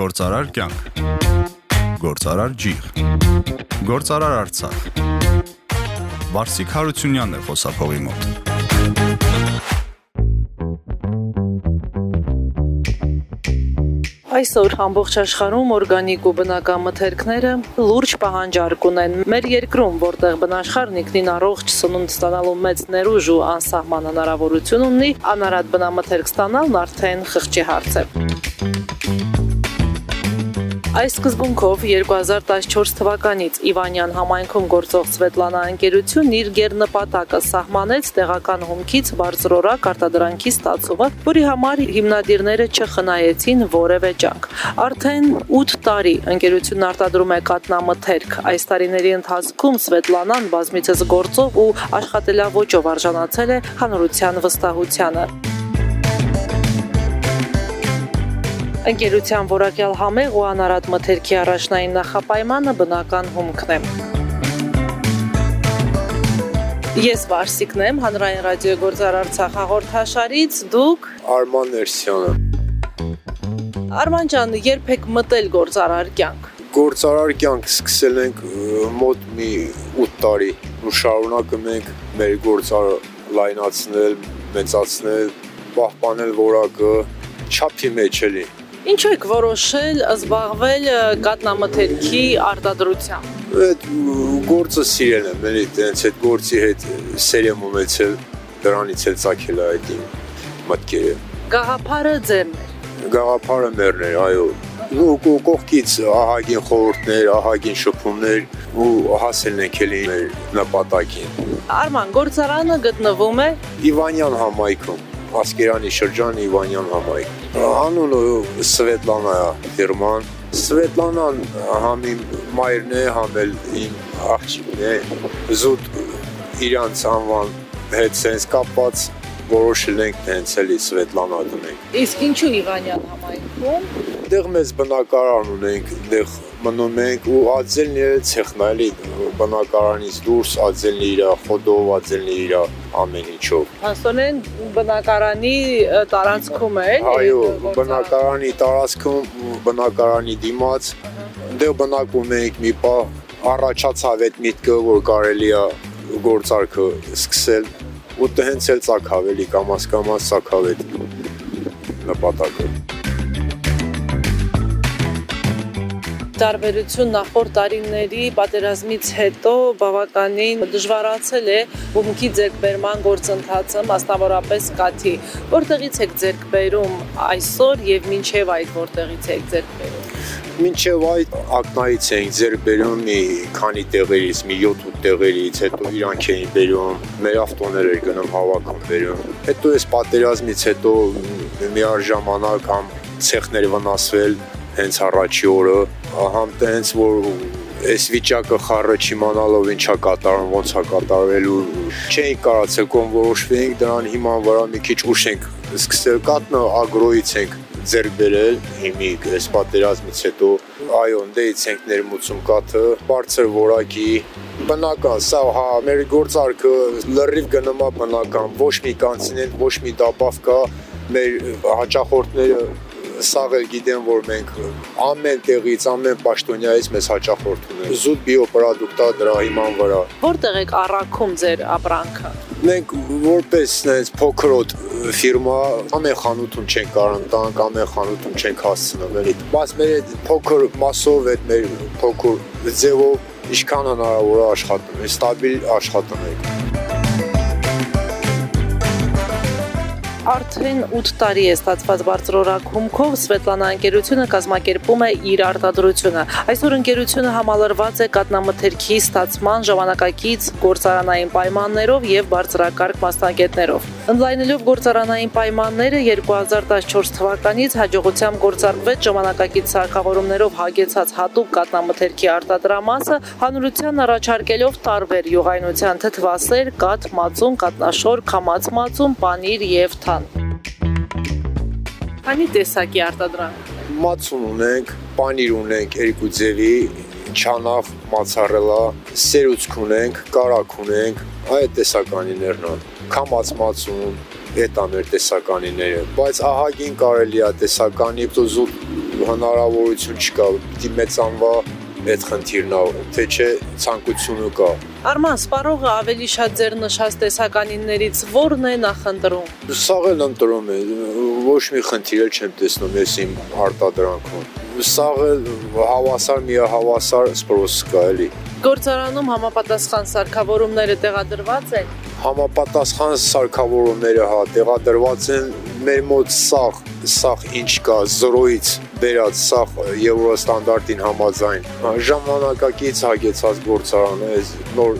Գործարար կյանք։ Գործարար ջիղ։ Գործարար Արցախ։ Վարսիկ Հարությունյանն է խոսափողի մոտ։ Այսօր ամբողջ աշխարհում օրգանիկ ու բնական մթերքները լուրջ պահանջարկ ունեն։ Մեր երկրում, որտեղ բնաշխարհն ինքնին առողջ սնունդ ստանալու մեծ ներուժ ու անսահման հնարավորություն ունի, անարատ բնամթերք ստանալն արդեն խղճի հարց է։ Այս սկզբունքով 2014 թվականից Իվանյան համայնքում գործող Սվետլանա ընկերությունն իր ղերնպատակը սահմանեց տեղական հումքից բարձրորակ արտադրանքի ստացումը, որի համար հիմնադիրները չխնայեցին որևէ ջանք։ Արդեն 8 տարի ընկերությունն արտադրում է կատնամթերք։ Այս տարիների ընթացքում Սվետլանան բազմիցս գործով ու աշխատելավոճով արժանացել է հանրության վստահությանը։ Ընկերության որակյալ համեղ ու անարատ մթերքի առաջնային նախապայմանը բնական հումքն է։ Ես Վարսիկն եմ, հանրային ռադիո գործար Արցախ հաղորդաշարից, դուք Արման Ներսյանը։ Արման ջան, երբ եք մտել գործարար կյանք։ Գործարար կյանք սկսել ենք մոտ մի 8 տարի ու շարունակում ենք մեր գործարը լայնացնել, մեծացնել, պահպանել որակը չափի մեջ էլի։ Ինչու եք որոշել զբաղվել կատնամթերքի արտադրությամբ։ Այդ գործը սիրել եմ, էլի տենց այդ գործի հետ սեր եմ ունեցել, դրանից էլ ցակել այդ իմ մտքերը։ Գաղափարը ձերն է։ Գաղափարը մերն էր, այո։ կողքից ահագին խորհուրդներ, ահագին շփումներ ու հասել ենք էլի մեր նպատակին։ Արման, գործարանը գտնվում է Իվանյան համայնքում, Ասկերանի շրջան Իվանյան համայնք։ Անունը Սվետլանա է, ֆիրման։ Սվետլանան համ իմ մայրն է, համ էլ իմ աղջիկն է։ Զուտ իրանց անվան հետ sense կապված որոշել ենք տենց էլի Սվետլանա դնենք։ Իսկ ինչու Իվանյան համայնքում։ Դեղ մեծ բնակարան ունենք, դեղ մնում ենք ու ածելն է ցեխնալի բնակարանից դուրս ածելն իր խոդով, ածելն իր ամեն ինչով։ Հասոնեն բնակարանի տարածքում է, Այո, բնակարանի տարածքում ու բնակարանի դիմաց դեղ բնակում ենք մի պա առաջացավ այդ միտքը, որ կարելի է գործարքը սկսել ու դե հենց էլ ցակավ էլի կամաց կամաց ցակավ այդ նպատակը։ տարբերություն նախորդ տարիների պատերազմից հետո բավականին դժվարացել է բունքի ձերբերման գործընթացը, մասնավորապես կաթի։ Որտեղից եք ձերբերում այսօր եւ մինչեւ այդ որտեղից եք ձերբերում։ Մինչև այդ ակնայից էինք ձեր բերում մի քանի տեղերից, մի 7-8 տեղերից, հետո իրանք էին բերում, մեր ավտոներ էր գնում հավաքում բերում։ Հետո այս պատերազմից հետո միար ժամանակ համ ցեխներ վնասվել հենց առաջի օրը, համ տենց որ այս վիճակը խառը չիմանալով ինչա կատարում, ոնց է կատարվելու, չէինք կարացել կոմ որոշվենք դրան հիման վրա մի քիչ ուշ ենք սկսել կատնը ագրոից ենք ձեռք բերել հիմիկ այս պատերազմից հետո այո դեից ենք ներմուծում կաթը բարձր որակի բնական սա հա մեր գործարքը լրիվ գնումա բնական ոչ մի կանցինենտ ոչ մի դապավ կա մեր հաճախորդները սաղ էլ գիտեն որ մենք ամեն տեղից ամեն պաշտոնյայից մեզ հաճախորդ ունեն զուտ բիոպրոդուկտա դրա հիման վրա Որտեղ եք առաքում ձեր ապրանքը։ մենք որպես նենց փոքրոտ ֆիրմա ամեն խանութում չենք կարող տանք, ամեն խանութում չենք հասցնում, էլի։ Բայց մեր այդ փոքր մասով, այդ մեր փոքր ձևով ինչքան հնարավոր է աշխատում, ստաբիլ աշխատում ենք։ Արդեն 8 տարի է ստացված բարձրորակ հումքով Սվետլանա ընկերությունը կազմակերպում է իր արտադրությունը։ Այսօր ընկերությունը համալրված է կատնամթերքի ստացման ժամանակակից գործարանային պայմաններով եւ բարձրակարգ մասնագետներով։ Ընդլայնելով գործարանային պայմանները 2014 թվականից հաջողությամբ գործարկվեց ժամանակակից սարքավորումներով հագեցած հատուկ կատնամթերքի արտադրամասը, հանրության առաջարկելով տարբեր յուղայնության թթվասեր, կաթ, մածուն, կատնաշոր, քամած մածուն, պանիր եւ թան։ Քանի տեսակի արտադրանք։ Մածուն ունենք, պանիր ունենք երկու ձևի, չանավ, մացարելա, սերուցք ունենք, կարակ ունենք, այդ տեսականիներն են։ Քամած մածուն, դա մեր տեսականիները, բայց ահագին կարելի է տեսականի զուտ հնարավորություն չկա, պիտի մեծանվա այդ խնդիրն է, թե չէ ցանկությունը կա։ Արման, սպառողը ավելի շատ ձեր նշած տեսականիններից ո՞րն է նախընտրում։ Սաղ էլ ընտրում է, ոչ մի խնդիր էլ չեմ տեսնում ես իմ արտադրանքում։ Սաղ էլ հավասար միահավասար սպրոս կա էլի։ Գործարանում համապատասխան սարքավորումները տեղադրված են։ Համապատասխան սարքավորումները հա տեղադրված են մեր մոտ սաղ, սաղ ինչ կա 0-ից բերած սաղ եվրո ստանդարտին համաձայն ժամանակակից հագեցած գործարանը այս նոր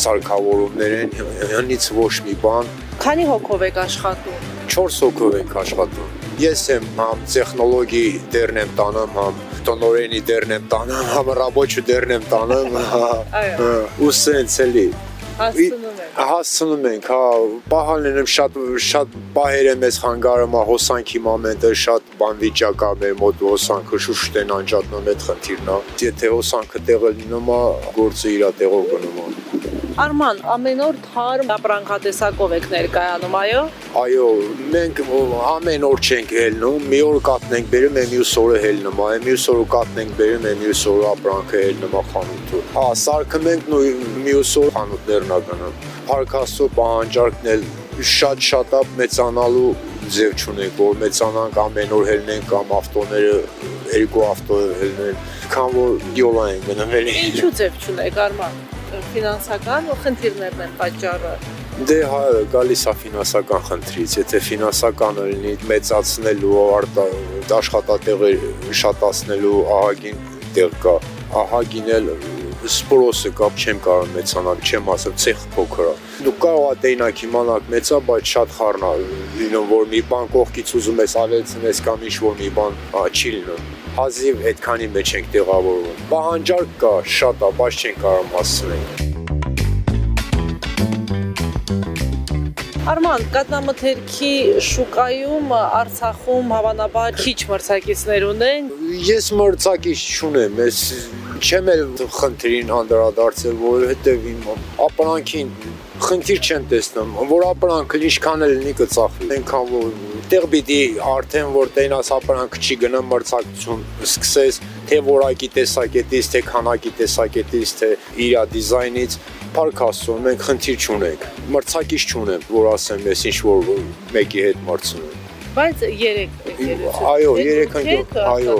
սարքավորումներ են հնից ոչ մի բան քանի հոգով եք աշխատում? 4 հոգով ենք աշխատում ես եմ համ տեխնոլոգի դերն եմ տանում համ տնորենի դերն եմ տանում համ ռաբոչու դերն եմ տանում այո ու սենց էլի հասցնում ենք, հա, պահալն եմ շատ շատ պահեր եմ ես խանգարում, հոսանքի մոմենտը շատ բան վիճակա մեր մոտ հոսանքը շուշտ են անջատնում այդ խնդիրն է։ Եթե հոսանքը տեղը լինում է, գործը իր տեղով գնում է։ Արման, ամեն օր թարմ ապրանքատեսակով եք ներկայանում, այո։ Այո, մենք ամեն օր չենք հելնում, մի օր կատնենք բերում, եմ մյուս օրը հելնում, այ մյուս օրը կատնենք բերում, եմ մյուս օրը ապրանքը հելնում խանութում։ Հա, սարքում ենք նույ մյուս օր խանութներն ա գնում։ Փարքաստո պահանջարկն էլ շատ-շատ մեծանալու ձև չունենք, որ մեծանանք ամեն օր հելնենք կամ ավտոները երկու ավտո հելնեն, քան որ յոլա են էլի։ Ինչու ձև չունեք, Արման ֆինանսական խնդիրներն են պատճառը։ Դե հա գալիս է ֆինանսական խնդրից, եթե ֆինանսականը լինի մեծացնելու աշխատատեղեր շատացնելու ահագին տեղ կա, ահագին էլ սպորոսը կապ չեմ կարող մեծանալ, չեմ ասել, ցեխ փոքր է։ Դու կարող ես տեյնակ իմանալ մեծա, բայց շատ խառնա լինում, որ մի բան կողքից ուզում ես ավելցնես կամ ինչ որ մի բան չի լինում հազիվ այդքանի մեջ ենք տեղավորվում։ Պահանջարկ կա, շատ է, բայց չենք կարող հասցնել։ Արման, կատնամթերքի շուկայում Արցախում հավանաբար քիչ մրցակիցներ ունեն։ Ես մրցակից չունեմ, ես չեմ էլ խնդրին անդրադարձել, որովհետև իմ ապրանքին խնդիր չեմ տեսնում, որ ապրանքը ինչքան էլ լինի կծախվի։ Այնքան որ տեղ պիտի արդեն որ տենաս ապրանքը չի գնում մրցակցություն սկսես թե որակի տեսակետից, թե քանակի տեսակետից, թե իր դիզայնից Փարք ասում, մենք խնդիր չունենք։ Մրցակից չունեմ, որ ասեմ, ես ինչ որ մեկի հետ մրցնում բայց 3 եկեղեցի։ Այո, 3 ընկեր, այո,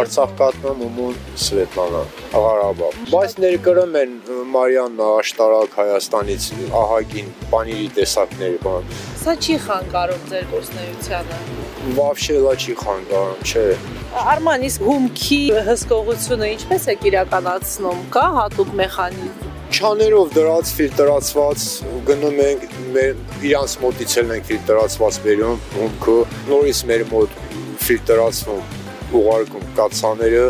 Արցախ կատնամ ումուն Սվետլանա, Ղարաբաղ։ Բայց ներկրում են Մարիան աշտարակ Հայաստանից ահագին բանիրի տեսակներ բան։ Սա չի խանգարում ձեր գործնեությանը։ Վավշե լա չի խանգարում, չէ։ Արման, իսկ հումքի հսկողությունը ինչպես եք իրականացնում։ Կա հատուկ մեխանիզմ չաներով դրած ֆիլտրացված գնում ենք մեր իրանց մոտից էլ ենք ֆիլտրացված բերում հումքը նորից մեր մոտ ֆիլտրացվում ուղարկում կացաները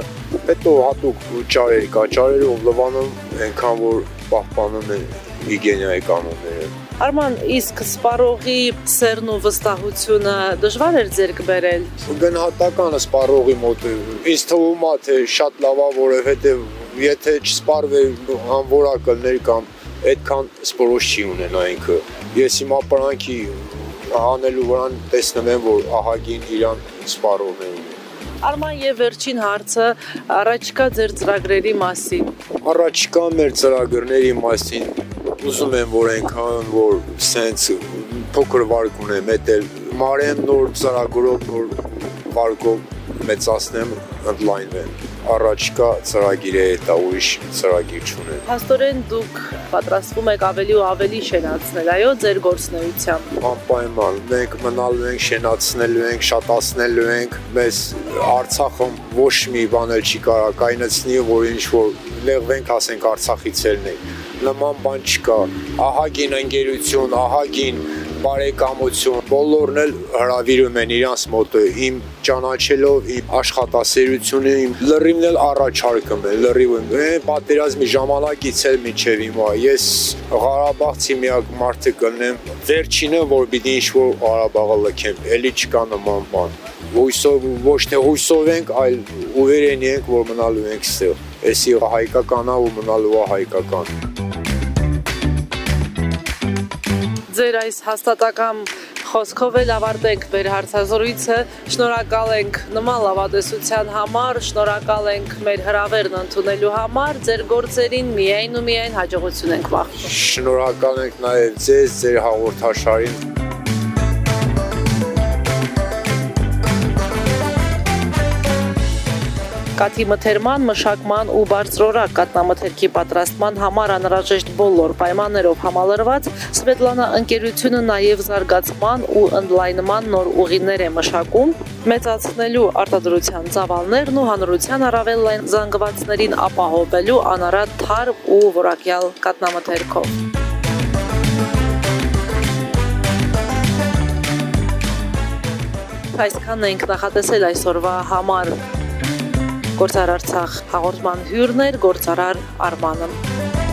հետո հատուկ ճարեր կա ճարերով լվանում այնքան որ պահպանում են հիգիենայի կանոնները Արման, իսկ սպառողի սերն ու վստահությունը դժվար էր ձեր կբերել։ Գնահատականը սպառողի մոտ ինձ թվում է թե շատ լավ է, որովհետև եթե չսպարվեր անորակալներ կամ այդքան սպորոշ չի ունենա ինքը։ Ես իմ ապրանքի անելու վրան տեսնում եմ, որ ահագին իրան սպարողներ ունի։ Արման եւ վերջին հարցը առաջկա ձեր ծրագրերի մասին։ Առաջկա մեր ծրագրերի մասին ուզում եմ որ այնքան որ սենց փոքր վարկ ունեմ, էտել մարեմ նոր ծրագրով նոր վարկով մեծացնեմ ընդլայնվեն առաջկա ծրագիրը դա ուրիշ ծրագիր չունեն։ Փաստորեն դուք պատրաստվում եք ավելի ու ավելի շենացնել, այո, ձեր գործնեությամբ։ Անպայման, մենք մնալու ենք, շենացնելու ենք, շատացնելու ենք։ Մեզ Արցախում ոչ մի բան էլ չի կարա կայնացնի, որ ինչ որ լեղվենք, ասենք Արցախից ելն ենք։ Նման բան չկա։ Ահագին ընկերություն, ահագին բարեկամություն, բոլորն էլ հravirում են իրանց մոտը իմ ճանաչելով իմ աշխատասերությունը, իմ լրիվն էլ առաջարկում է, լրիվում է պատերազմի ժամանակից էլ միջև հիմա ես Ղարաբաղցի միակ մարդը կլնեմ, վերջինը որ պիտի ինչ որ Ղարաբաղը լքեմ, էլի չկա նման բան հույսով ոչ թե հույսով ենք, այլ ուվերեն ենք, որ մնալու ենք ստեղ։ Էսի հայկականա ու մնալու է հայկական ձեր այս հաստատակամ Խոսքով էլ ավարտենք մեր հարցազրույցը։ Շնորհակալ ենք նման լավատեսության համար, շնորհակալ ենք մեր հրավերն ընդունելու համար։ Ձեր գործերին միայն ու միայն հաջողություն ենք մաղթում։ Շնորհակալ ենք նաև ձեզ, ձեր հաղորդաշարին։ Կաթի մթերման, մշակման ու բարձրորակ կատնամթերքի պատրաստման համար անհրաժեշտ բոլոր պայմաններով համալրված Սվետլանա ընկերությունը նաև զարգացման ու ընդլայնման նոր ուղիներ է մշակում, մեծացնելու արտադրության ծավալներն ու հանրության առավել լայն զանգվածներին ապահովելու անարատ թարմ ու որակյալ կատնամթերքով։ Այսքանն ենք նախատեսել այսօրվա համար Գործար Արցախ հաղորդման հյուրն էր գործարար Արմանը։